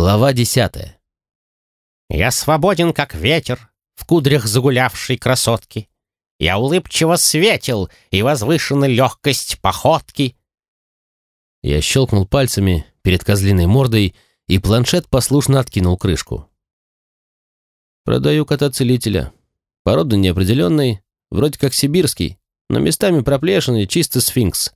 Глава десятая. «Я свободен, как ветер, в кудрях загулявшей красотки. Я улыбчиво светил, и возвышена легкость походки». Я щелкнул пальцами перед козлиной мордой, и планшет послушно откинул крышку. «Продаю кота-целителя. Порода неопределенной, вроде как сибирский, но местами проплешенный, чисто сфинкс.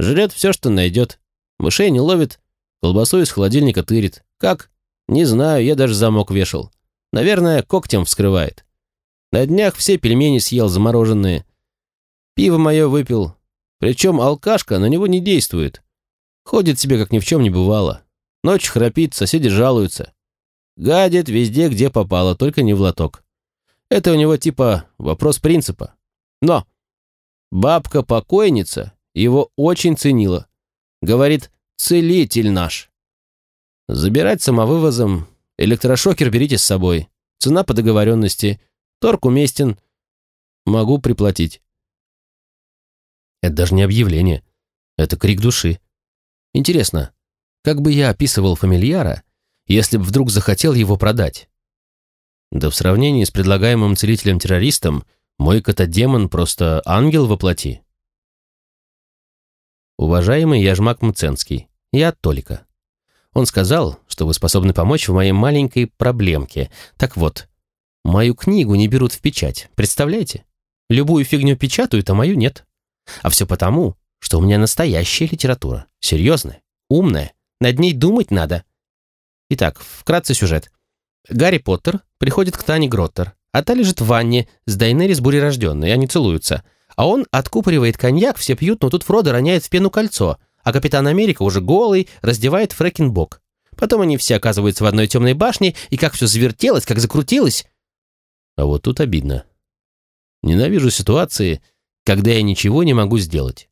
Жрет все, что найдет. Мышей не ловит, колбасу из холодильника тырит. Как? Не знаю, я даже замок вешал. Наверное, когтем вскрывает. На днях все пельмени съел замороженные. Пиво мое выпил. Причем алкашка на него не действует. Ходит себе, как ни в чем не бывало. Ночь храпит, соседи жалуются. Гадит везде, где попало, только не в лоток. Это у него типа вопрос принципа. Но бабка-покойница его очень ценила. Говорит, целитель наш. Забирать самовывозом, электрошокер берите с собой. Цена по договоренности. Торг уместен. Могу приплатить. Это даже не объявление. Это крик души. Интересно, как бы я описывал фамильяра, если бы вдруг захотел его продать? Да в сравнении с предлагаемым целителем-террористом, мой котодемон просто ангел во плоти. Уважаемый Яжмак Мценский, я Толика. Он сказал, что вы способны помочь в моей маленькой проблемке. Так вот, мою книгу не берут в печать, представляете? Любую фигню печатают, а мою нет. А все потому, что у меня настоящая литература. Серьезная, умная, над ней думать надо. Итак, вкратце сюжет. Гарри Поттер приходит к Тане Гроттер, а та лежит в ванне с Дайнерис бурерожденной, они целуются. А он откупоривает коньяк, все пьют, но тут Фродо роняет в пену кольцо, а Капитан Америка уже голый раздевает Фрэкенбок. Потом они все оказываются в одной темной башне, и как все завертелось, как закрутилось. А вот тут обидно. Ненавижу ситуации, когда я ничего не могу сделать.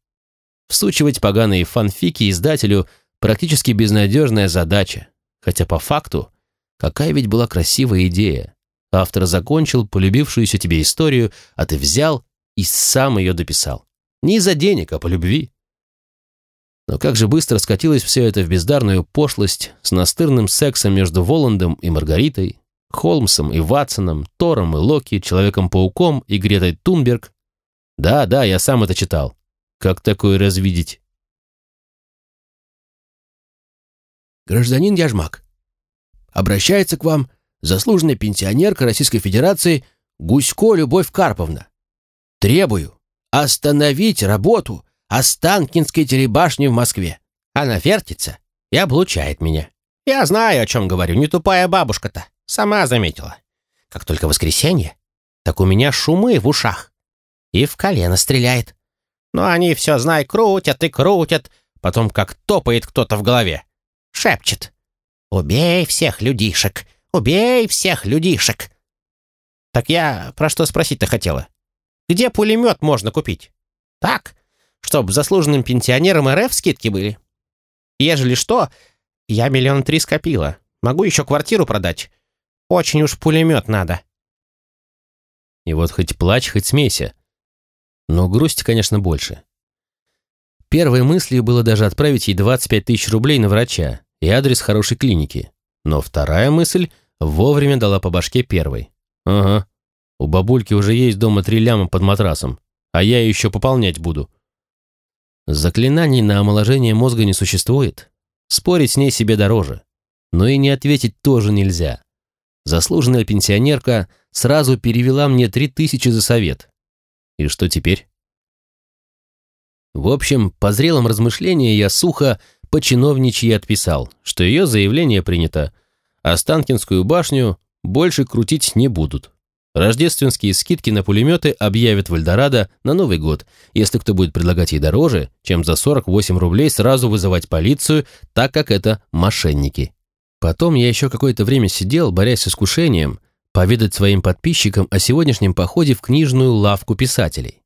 Всучивать поганые фанфики издателю практически безнадежная задача. Хотя по факту, какая ведь была красивая идея. Автор закончил полюбившуюся тебе историю, а ты взял и сам ее дописал. Не из-за денег, а по любви. Но как же быстро скатилось все это в бездарную пошлость с настырным сексом между Воландом и Маргаритой, Холмсом и Ватсоном, Тором и Локи, Человеком-пауком и Гретой Тунберг. Да, да, я сам это читал. Как такое развидеть? Гражданин Яжмак, обращается к вам заслуженная пенсионерка Российской Федерации Гусько Любовь Карповна. Требую остановить работу Останкинской телебашни в Москве. Она вертится и облучает меня. Я знаю, о чем говорю, не тупая бабушка-то. Сама заметила. Как только воскресенье, так у меня шумы в ушах. И в колено стреляет. Но они все, знай, крутят и крутят. Потом как топает кто-то в голове. Шепчет. «Убей всех людишек! Убей всех людишек!» Так я про что спросить-то хотела? Где пулемет можно купить? Так, чтоб заслуженным пенсионерам РФ скидки были. Ежели что, я миллион три скопила. Могу еще квартиру продать. Очень уж пулемет надо. И вот хоть плачь, хоть смейся. Но грусти, конечно, больше. Первой мыслью было даже отправить ей 25 тысяч рублей на врача и адрес хорошей клиники. Но вторая мысль вовремя дала по башке первой. Ага, у бабульки уже есть дома три ляма под матрасом, а я еще пополнять буду. Заклинаний на омоложение мозга не существует. Спорить с ней себе дороже. Но и не ответить тоже нельзя. Заслуженная пенсионерка сразу перевела мне три тысячи за совет. И что теперь? В общем, по зрелым размышлениям я сухо по чиновничьи отписал, что ее заявление принято, а Станкинскую башню больше крутить не будут. Рождественские скидки на пулеметы объявят в Эльдорадо на Новый год. Если кто будет предлагать ей дороже, чем за 48 рублей сразу вызывать полицию, так как это мошенники. Потом я еще какое-то время сидел, борясь с искушением, поведать своим подписчикам о сегодняшнем походе в книжную лавку писателей.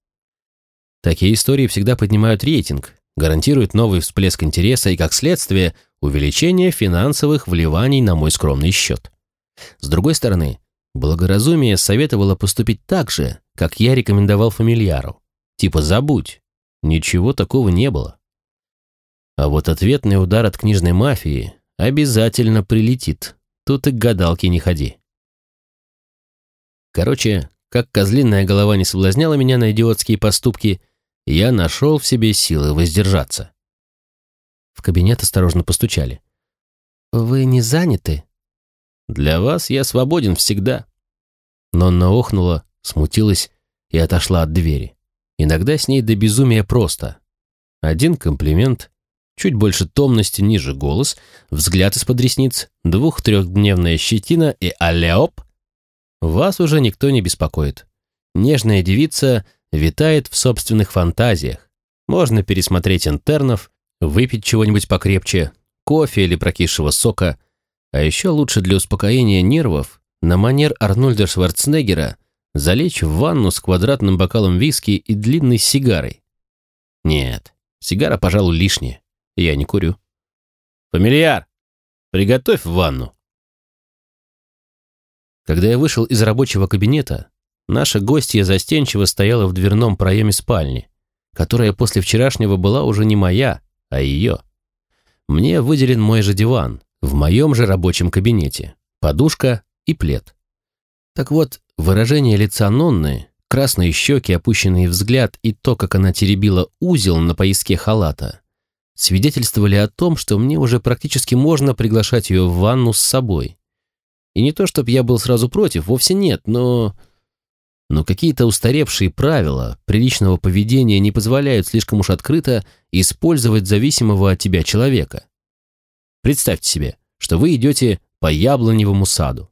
Такие истории всегда поднимают рейтинг, гарантируют новый всплеск интереса и, как следствие, увеличение финансовых вливаний на мой скромный счет. С другой стороны, Благоразумие советовало поступить так же, как я рекомендовал фамильяру. Типа забудь. Ничего такого не было. А вот ответный удар от книжной мафии Обязательно прилетит. Тут и к гадалке не ходи. Короче, как козлиная голова не соблазняла меня на идиотские поступки, я нашел в себе силы воздержаться. В кабинет осторожно постучали. «Вы не заняты?» «Для вас я свободен всегда». Нонна охнула, смутилась и отошла от двери. Иногда с ней до безумия просто. Один комплимент, чуть больше томности, ниже голос, взгляд из-под ресниц, двух-трехдневная щетина и алеоп. Вас уже никто не беспокоит. Нежная девица витает в собственных фантазиях. Можно пересмотреть интернов, выпить чего-нибудь покрепче, кофе или прокисшего сока, а еще лучше для успокоения нервов на манер Арнольда Шварценеггера залечь в ванну с квадратным бокалом виски и длинной сигарой. Нет, сигара, пожалуй, лишняя. Я не курю. Фамильяр, приготовь ванну. Когда я вышел из рабочего кабинета, наша гостья застенчиво стояла в дверном проеме спальни, которая после вчерашнего была уже не моя, а ее. Мне выделен мой же диван, в моем же рабочем кабинете, подушка и плед. Так вот, выражение лица Нонны, красные щеки, опущенный взгляд и то, как она теребила узел на пояске халата, свидетельствовали о том, что мне уже практически можно приглашать ее в ванну с собой. И не то, чтобы я был сразу против, вовсе нет, но... Но какие-то устаревшие правила приличного поведения не позволяют слишком уж открыто использовать зависимого от тебя человека. Представьте себе, что вы идете по яблоневому саду.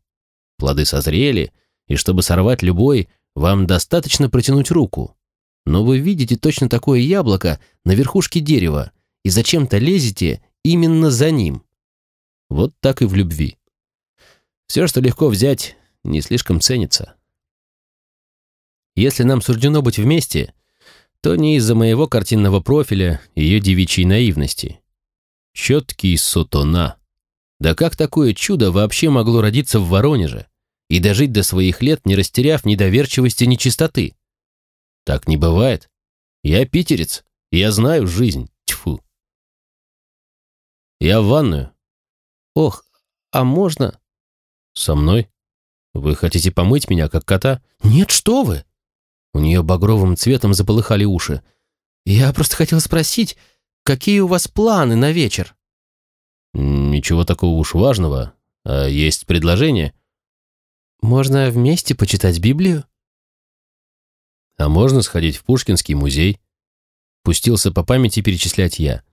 Плоды созрели, и чтобы сорвать любой, вам достаточно протянуть руку. Но вы видите точно такое яблоко на верхушке дерева и зачем-то лезете именно за ним. Вот так и в любви. Все, что легко взять, не слишком ценится. Если нам суждено быть вместе, то не из-за моего картинного профиля и ее девичьей наивности. Четкий сутона. Да как такое чудо вообще могло родиться в Воронеже и дожить до своих лет, не растеряв ни доверчивости, ни чистоты? Так не бывает. Я питерец, я знаю жизнь. Тьфу. Я в ванную. Ох, а можно? Со мной? Вы хотите помыть меня, как кота? Нет, что вы! У нее багровым цветом заполыхали уши. Я просто хотел спросить, какие у вас планы на вечер? Ничего такого уж важного. А есть предложение? Можно вместе почитать Библию? А можно сходить в Пушкинский музей? Пустился по памяти перечислять я.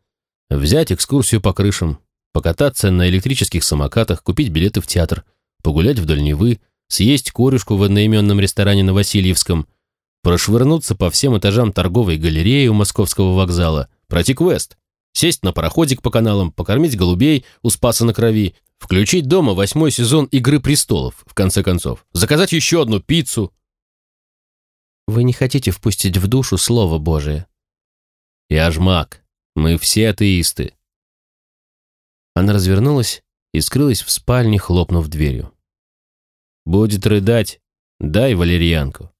Взять экскурсию по крышам, покататься на электрических самокатах, купить билеты в театр, погулять вдоль Невы, съесть корюшку в одноименном ресторане на Васильевском, прошвырнуться по всем этажам торговой галереи у московского вокзала, пройти квест, сесть на пароходик по каналам, покормить голубей у Спаса на Крови, включить дома восьмой сезон «Игры престолов», в конце концов, заказать еще одну пиццу. Вы не хотите впустить в душу Слово Божие? Я ж маг. Мы все атеисты. Она развернулась и скрылась в спальне, хлопнув дверью. «Будет рыдать, дай валерьянку».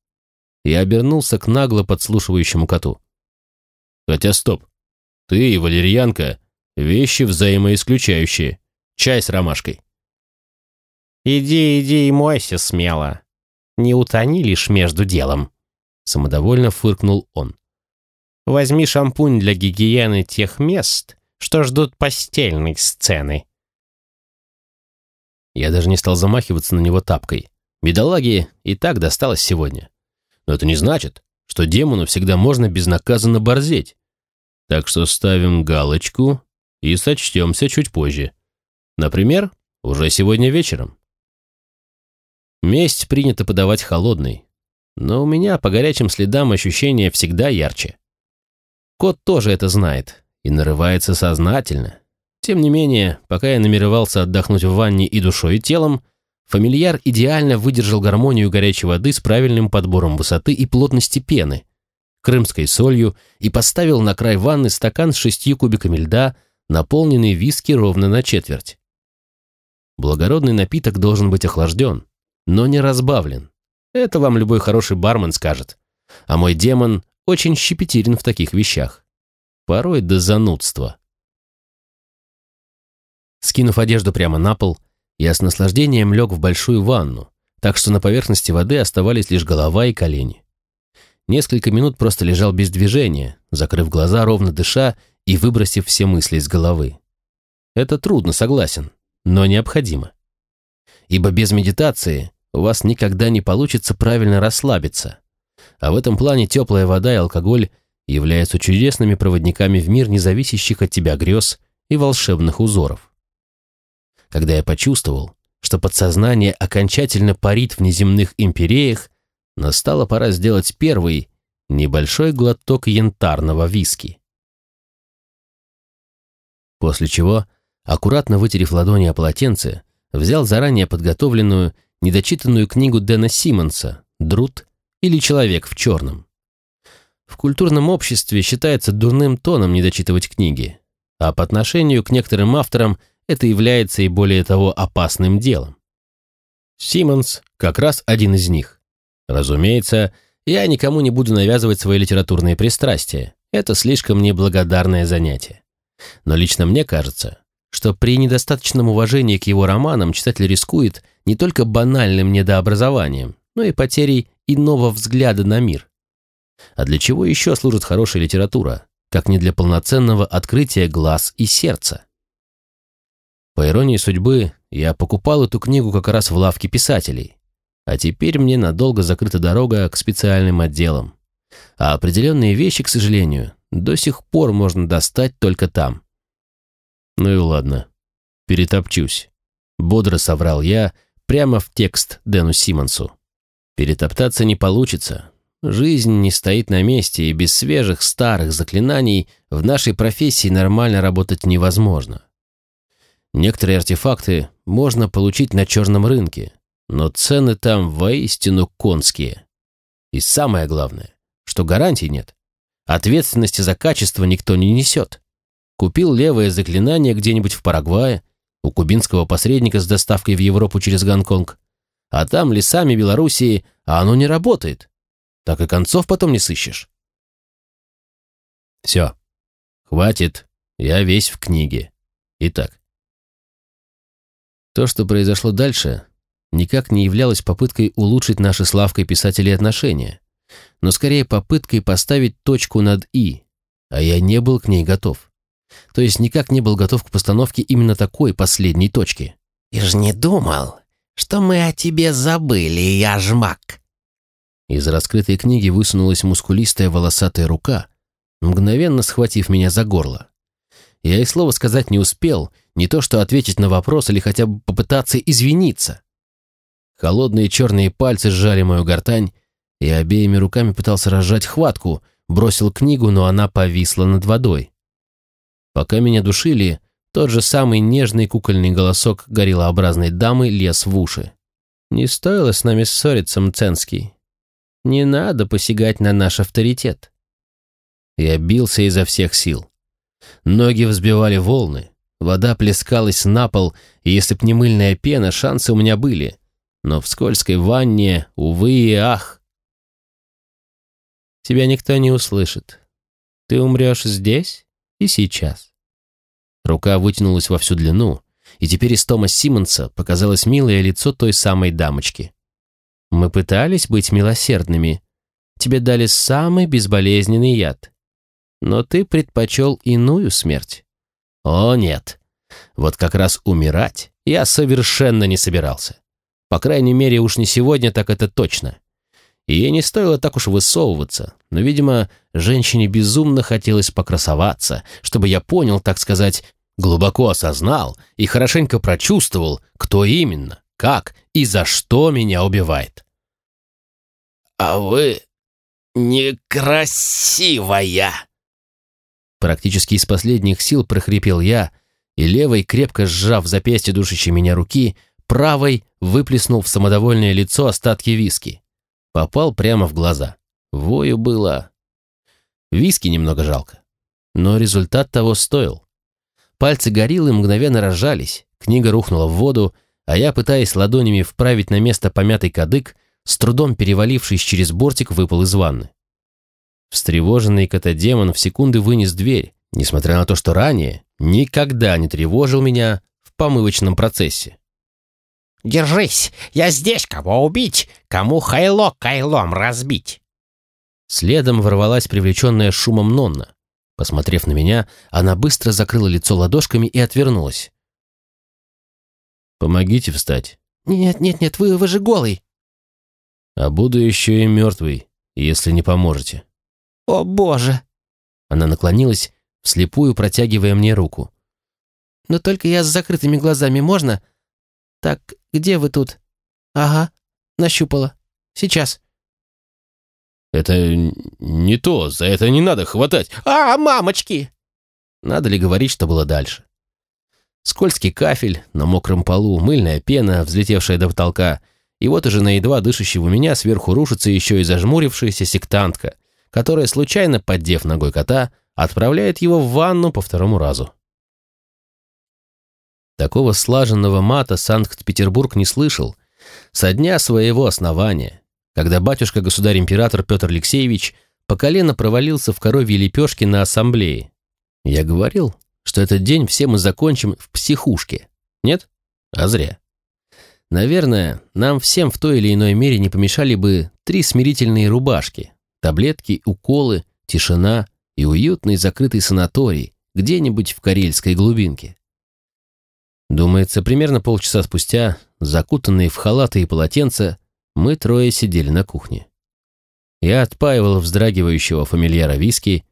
Я обернулся к нагло подслушивающему коту. «Хотя стоп, ты и валерьянка — вещи взаимоисключающие. Чай с ромашкой». «Иди, иди и мойся смело. Не утони лишь между делом», — самодовольно фыркнул он. Возьми шампунь для гигиены тех мест, что ждут постельной сцены. Я даже не стал замахиваться на него тапкой. Бедолаге и так досталось сегодня. Но это не значит, что демону всегда можно безнаказанно борзеть. Так что ставим галочку и сочтемся чуть позже. Например, уже сегодня вечером. Месть принято подавать холодной, но у меня по горячим следам ощущение всегда ярче. Кот тоже это знает и нарывается сознательно. Тем не менее, пока я намеревался отдохнуть в ванне и душой, и телом, фамильяр идеально выдержал гармонию горячей воды с правильным подбором высоты и плотности пены, крымской солью и поставил на край ванны стакан с шестью кубиками льда, наполненный виски ровно на четверть. Благородный напиток должен быть охлажден, но не разбавлен. Это вам любой хороший бармен скажет. А мой демон очень щепетилен в таких вещах. Порой до занудства. Скинув одежду прямо на пол, я с наслаждением лег в большую ванну, так что на поверхности воды оставались лишь голова и колени. Несколько минут просто лежал без движения, закрыв глаза, ровно дыша и выбросив все мысли из головы. Это трудно, согласен, но необходимо. Ибо без медитации у вас никогда не получится правильно расслабиться. А в этом плане теплая вода и алкоголь являются чудесными проводниками в мир независящих от тебя грез и волшебных узоров. Когда я почувствовал, что подсознание окончательно парит в неземных империях, настала пора сделать первый, небольшой глоток янтарного виски. После чего, аккуратно вытерев ладони о полотенце, взял заранее подготовленную, недочитанную книгу Дэна Симмонса «Друт» или «Человек в черном». В культурном обществе считается дурным тоном недочитывать книги, а по отношению к некоторым авторам это является и более того опасным делом. Симмонс как раз один из них. Разумеется, я никому не буду навязывать свои литературные пристрастия. Это слишком неблагодарное занятие. Но лично мне кажется, что при недостаточном уважении к его романам читатель рискует не только банальным недообразованием, но и потерей иного взгляда на мир. А для чего еще служит хорошая литература, как не для полноценного открытия глаз и сердца? По иронии судьбы, я покупал эту книгу как раз в лавке писателей, а теперь мне надолго закрыта дорога к специальным отделам. А определенные вещи, к сожалению, до сих пор можно достать только там. Ну и ладно, перетопчусь. Бодро соврал я прямо в текст Дэну Симмонсу. Перетоптаться не получится. Жизнь не стоит на месте, и без свежих старых заклинаний в нашей профессии нормально работать невозможно. Некоторые артефакты можно получить на черном рынке, но цены там воистину конские. И самое главное, что гарантий нет. Ответственности за качество никто не несет. Купил левое заклинание где-нибудь в Парагвае, у кубинского посредника с доставкой в Европу через Гонконг, а там лесами Белоруссии, а оно не работает. Так и концов потом не сыщешь. Все. Хватит. Я весь в книге. Итак. То, что произошло дальше, никак не являлось попыткой улучшить наши с Лавкой писателей отношения, но скорее попыткой поставить точку над «и», а я не был к ней готов. То есть никак не был готов к постановке именно такой последней точки. «И ж не думал, что мы о тебе забыли, я жмак!» Из раскрытой книги высунулась мускулистая волосатая рука, мгновенно схватив меня за горло. Я и слова сказать не успел, не то что ответить на вопрос или хотя бы попытаться извиниться. Холодные черные пальцы сжали мою гортань, и обеими руками пытался разжать хватку, бросил книгу, но она повисла над водой. Пока меня душили, тот же самый нежный кукольный голосок гориллообразной дамы лез в уши. «Не стоило с нами ссориться, Мценский. Не надо посягать на наш авторитет». Я бился изо всех сил. Ноги взбивали волны, вода плескалась на пол, и если б не мыльная пена, шансы у меня были. Но в скользкой ванне, увы и ах. Тебя никто не услышит. Ты умрешь здесь и сейчас. Рука вытянулась во всю длину, и теперь из Тома Симмонса показалось милое лицо той самой дамочки. Мы пытались быть милосердными. Тебе дали самый безболезненный яд. Но ты предпочел иную смерть. О, нет. Вот как раз умирать я совершенно не собирался. По крайней мере, уж не сегодня, так это точно. И ей не стоило так уж высовываться, но, видимо, женщине безумно хотелось покрасоваться, чтобы я понял, так сказать, глубоко осознал и хорошенько прочувствовал, кто именно, как и за что меня убивает. «А вы некрасивая!» Практически из последних сил прохрипел я, и левой, крепко сжав запястье душащей меня руки, правой выплеснул в самодовольное лицо остатки виски. Попал прямо в глаза. Вою было... Виски немного жалко. Но результат того стоил. Пальцы гориллы мгновенно разжались, книга рухнула в воду, а я, пытаясь ладонями вправить на место помятый кадык, с трудом перевалившись через бортик, выпал из ванны. Встревоженный кота-демон в секунды вынес дверь, несмотря на то, что ранее никогда не тревожил меня в помывочном процессе. «Держись! Я здесь! Кого убить? Кому хайло кайлом разбить?» Следом ворвалась привлеченная шумом Нонна. Посмотрев на меня, она быстро закрыла лицо ладошками и отвернулась. «Помогите встать». «Нет, нет, нет, вы, вы же голый». «А буду еще и мертвый, если не поможете». «О, боже!» Она наклонилась, вслепую протягивая мне руку. «Но только я с закрытыми глазами, можно? Так, где вы тут?» «Ага, нащупала. Сейчас». «Это не то, за это не надо хватать». «А, мамочки!» Надо ли говорить, что было дальше? Скользкий кафель, на мокром полу, мыльная пена, взлетевшая до потолка, и вот уже на едва дышащего меня сверху рушится еще и зажмурившаяся сектантка, которая, случайно поддев ногой кота, отправляет его в ванну по второму разу. Такого слаженного мата Санкт-Петербург не слышал со дня своего основания, когда батюшка-государь-император Петр Алексеевич по колено провалился в коровьей лепешке на ассамблее. Я говорил, что этот день все мы закончим в психушке. Нет? А зря. Наверное, нам всем в той или иной мере не помешали бы три смирительные рубашки, таблетки, уколы, тишина и уютный закрытый санаторий где-нибудь в карельской глубинке. Думается, примерно полчаса спустя, закутанные в халаты и полотенца, мы трое сидели на кухне. Я отпаивал вздрагивающего фамильяра виски,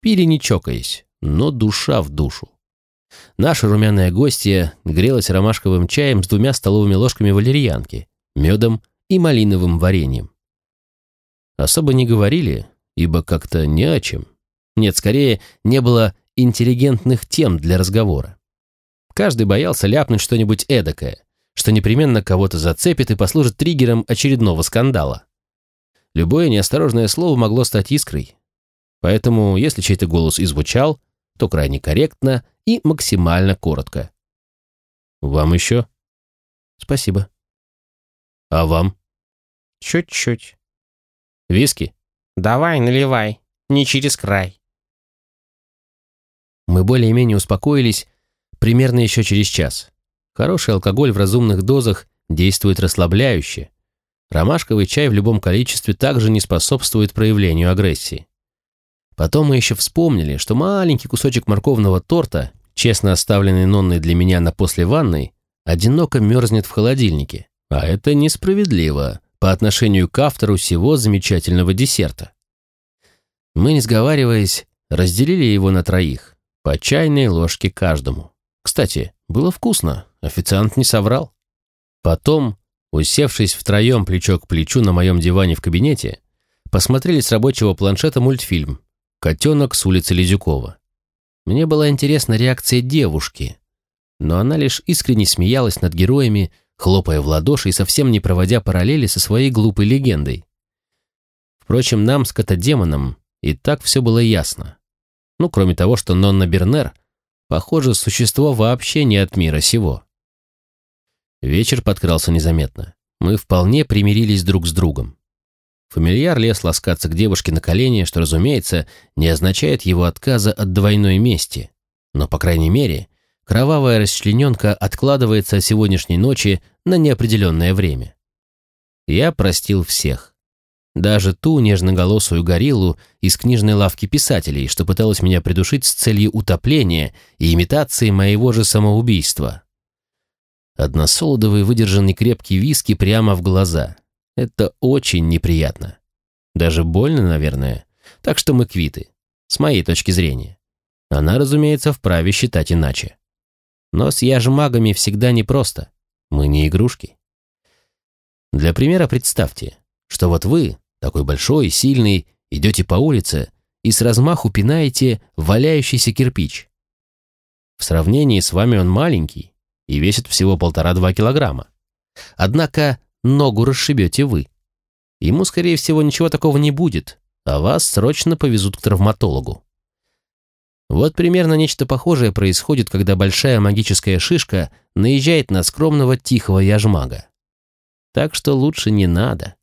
пили не чокаясь но душа в душу. Наша румяная гостья грелась ромашковым чаем с двумя столовыми ложками валерьянки, медом и малиновым вареньем. Особо не говорили, ибо как-то не о чем. Нет, скорее, не было интеллигентных тем для разговора. Каждый боялся ляпнуть что-нибудь эдакое, что непременно кого-то зацепит и послужит триггером очередного скандала. Любое неосторожное слово могло стать искрой. Поэтому, если чей-то голос и звучал, то крайне корректно и максимально коротко. «Вам еще?» «Спасибо». «А вам?» «Чуть-чуть». «Виски?» «Давай, наливай. Не через край». Мы более-менее успокоились примерно еще через час. Хороший алкоголь в разумных дозах действует расслабляюще. Ромашковый чай в любом количестве также не способствует проявлению агрессии. Потом мы еще вспомнили, что маленький кусочек морковного торта, честно оставленный Нонной для меня на после ванной, одиноко мерзнет в холодильнике. А это несправедливо по отношению к автору всего замечательного десерта. Мы, не сговариваясь, разделили его на троих, по чайной ложке каждому. Кстати, было вкусно, официант не соврал. Потом, усевшись втроем плечо к плечу на моем диване в кабинете, посмотрели с рабочего планшета мультфильм Котенок с улицы Лизюкова. Мне была интересна реакция девушки, но она лишь искренне смеялась над героями, хлопая в ладоши и совсем не проводя параллели со своей глупой легендой. Впрочем, нам с котодемоном и так все было ясно. Ну, кроме того, что Нонна Бернер, похоже, существо вообще не от мира сего. Вечер подкрался незаметно. Мы вполне примирились друг с другом. Фамильяр лез ласкаться к девушке на колени, что, разумеется, не означает его отказа от двойной мести. Но, по крайней мере, кровавая расчлененка откладывается сегодняшней ночи на неопределенное время. Я простил всех. Даже ту нежноголосую гориллу из книжной лавки писателей, что пыталась меня придушить с целью утопления и имитации моего же самоубийства. Односолодовый выдержанный крепкий виски прямо в глаза — это очень неприятно. Даже больно, наверное. Так что мы квиты. С моей точки зрения. Она, разумеется, вправе считать иначе. Но с яжмагами всегда непросто. Мы не игрушки. Для примера представьте, что вот вы, такой большой сильный, идете по улице и с размаху пинаете валяющийся кирпич. В сравнении с вами он маленький и весит всего полтора-два килограмма. Однако ногу расшибете вы. Ему, скорее всего, ничего такого не будет, а вас срочно повезут к травматологу. Вот примерно нечто похожее происходит, когда большая магическая шишка наезжает на скромного тихого яжмага. Так что лучше не надо.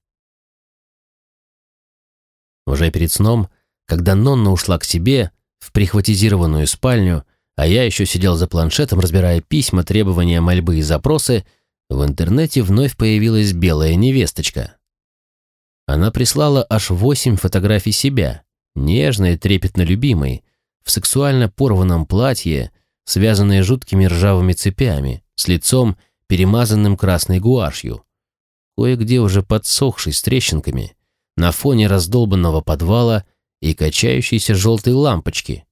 Уже перед сном, когда Нонна ушла к себе, в прихватизированную спальню, а я еще сидел за планшетом, разбирая письма, требования, мольбы и запросы, в интернете вновь появилась белая невесточка. Она прислала аж восемь фотографий себя, нежной, трепетно любимой, в сексуально порванном платье, связанное жуткими ржавыми цепями, с лицом, перемазанным красной гуашью. Кое-где уже подсохший с трещинками, на фоне раздолбанного подвала и качающейся желтой лампочки.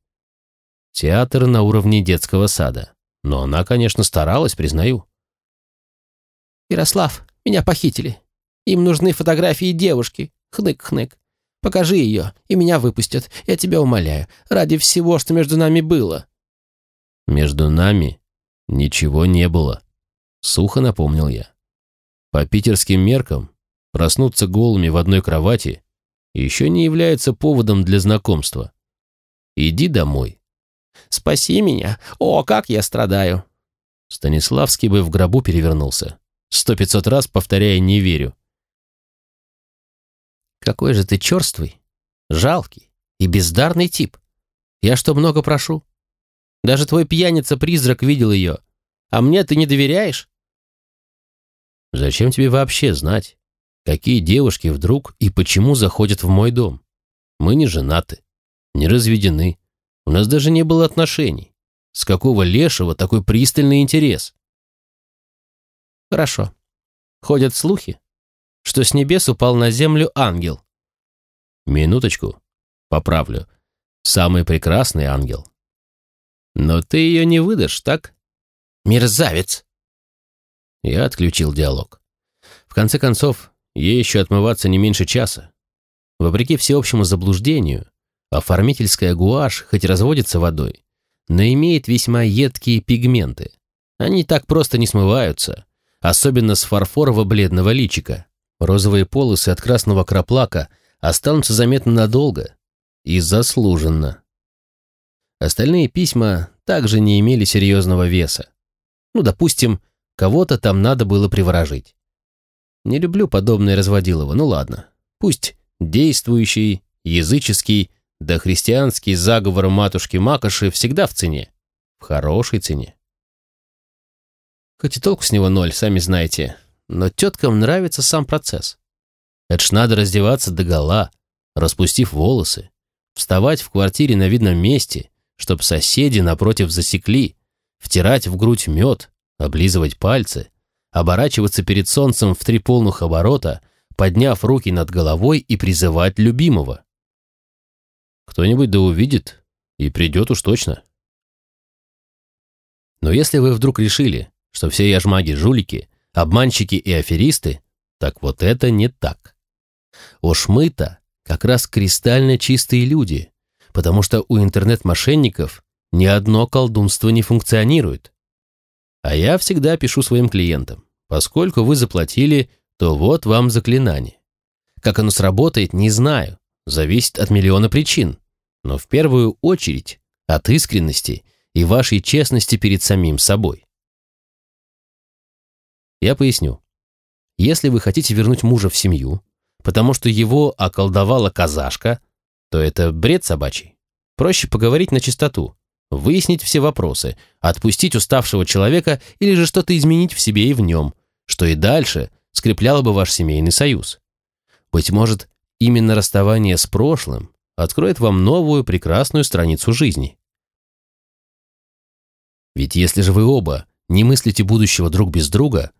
Театр на уровне детского сада. Но она, конечно, старалась, признаю. «Ярослав, меня похитили. Им нужны фотографии девушки. Хнык-хнык. Покажи ее, и меня выпустят. Я тебя умоляю. Ради всего, что между нами было». «Между нами ничего не было», — сухо напомнил я. «По питерским меркам проснуться голыми в одной кровати еще не является поводом для знакомства. Иди домой». «Спаси меня! О, как я страдаю!» Станиславский бы в гробу перевернулся, сто пятьсот раз повторяя «не верю». Какой же ты черствый, жалкий и бездарный тип. Я что, много прошу? Даже твой пьяница-призрак видел ее. А мне ты не доверяешь? Зачем тебе вообще знать, какие девушки вдруг и почему заходят в мой дом? Мы не женаты, не разведены. У нас даже не было отношений. С какого лешего такой пристальный интерес? Хорошо. Ходят слухи, что с небес упал на землю ангел. Минуточку, поправлю. Самый прекрасный ангел. Но ты ее не выдашь, так? Мерзавец! Я отключил диалог. В конце концов, ей еще отмываться не меньше часа. Вопреки всеобщему заблуждению, оформительская гуашь хоть разводится водой, но имеет весьма едкие пигменты. Они так просто не смываются, особенно с фарфорово-бледного личика. Розовые полосы от красного краплака останутся заметно надолго и заслуженно. Остальные письма также не имели серьезного веса. Ну, допустим, кого-то там надо было приворожить. Не люблю подобное разводилово, ну ладно. Пусть действующий, языческий, да христианский заговор матушки Макоши всегда в цене. В хорошей цене. Хоть и толку с него ноль, сами знаете, но теткам нравится сам процесс. Это ж надо раздеваться догола, распустив волосы, вставать в квартире на видном месте, чтоб соседи напротив засекли, втирать в грудь мед, облизывать пальцы, оборачиваться перед солнцем в три полных оборота, подняв руки над головой и призывать любимого. Кто-нибудь да увидит и придет уж точно. Но если вы вдруг решили, что все яжмаги жулики, обманщики и аферисты, так вот это не так. Уж мы-то как раз кристально чистые люди, потому что у интернет-мошенников ни одно колдунство не функционирует. А я всегда пишу своим клиентам, поскольку вы заплатили, то вот вам заклинание. Как оно сработает, не знаю, зависит от миллиона причин, но в первую очередь от искренности и вашей честности перед самим собой. Я поясню. Если вы хотите вернуть мужа в семью, потому что его околдовала казашка, то это бред собачий. Проще поговорить на чистоту, выяснить все вопросы, отпустить уставшего человека или же что-то изменить в себе и в нем, что и дальше скрепляло бы ваш семейный союз. Быть может, именно расставание с прошлым откроет вам новую прекрасную страницу жизни. Ведь если же вы оба не мыслите будущего друг без друга,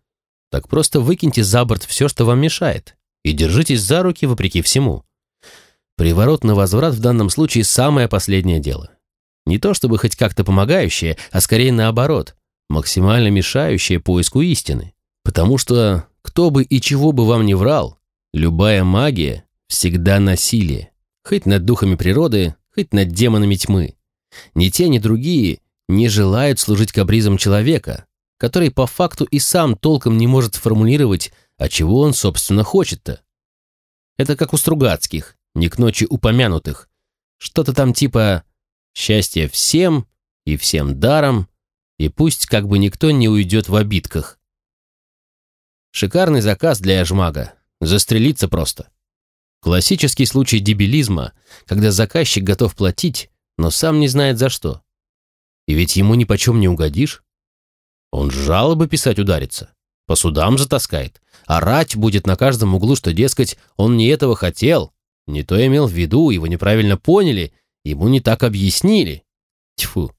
так просто выкиньте за борт все, что вам мешает, и держитесь за руки вопреки всему. Приворот на возврат в данном случае самое последнее дело. Не то чтобы хоть как-то помогающее, а скорее наоборот, максимально мешающее поиску истины. Потому что, кто бы и чего бы вам не врал, любая магия всегда насилие. Хоть над духами природы, хоть над демонами тьмы. Ни те, ни другие не желают служить капризам человека, который по факту и сам толком не может сформулировать, а чего он, собственно, хочет-то. Это как у Стругацких, не к ночи упомянутых. Что-то там типа «счастье всем и всем даром, и пусть как бы никто не уйдет в обидках». Шикарный заказ для Яжмага. Застрелиться просто. Классический случай дебилизма, когда заказчик готов платить, но сам не знает за что. И ведь ему ни почем не угодишь. Он жалобы писать ударится, по судам затаскает, орать будет на каждом углу, что, дескать, он не этого хотел, не то имел в виду, его неправильно поняли, ему не так объяснили. Тьфу.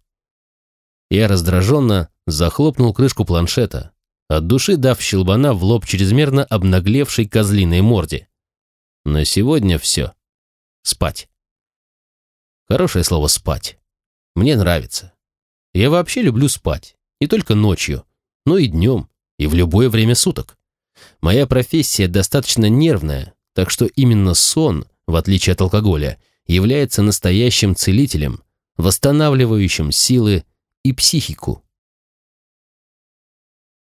Я раздраженно захлопнул крышку планшета, от души дав щелбана в лоб чрезмерно обнаглевшей козлиной морде. На сегодня все. Спать. Хорошее слово «спать». Мне нравится. Я вообще люблю спать. Не только ночью, но и днем, и в любое время суток. Моя профессия достаточно нервная, так что именно сон, в отличие от алкоголя, является настоящим целителем, восстанавливающим силы и психику.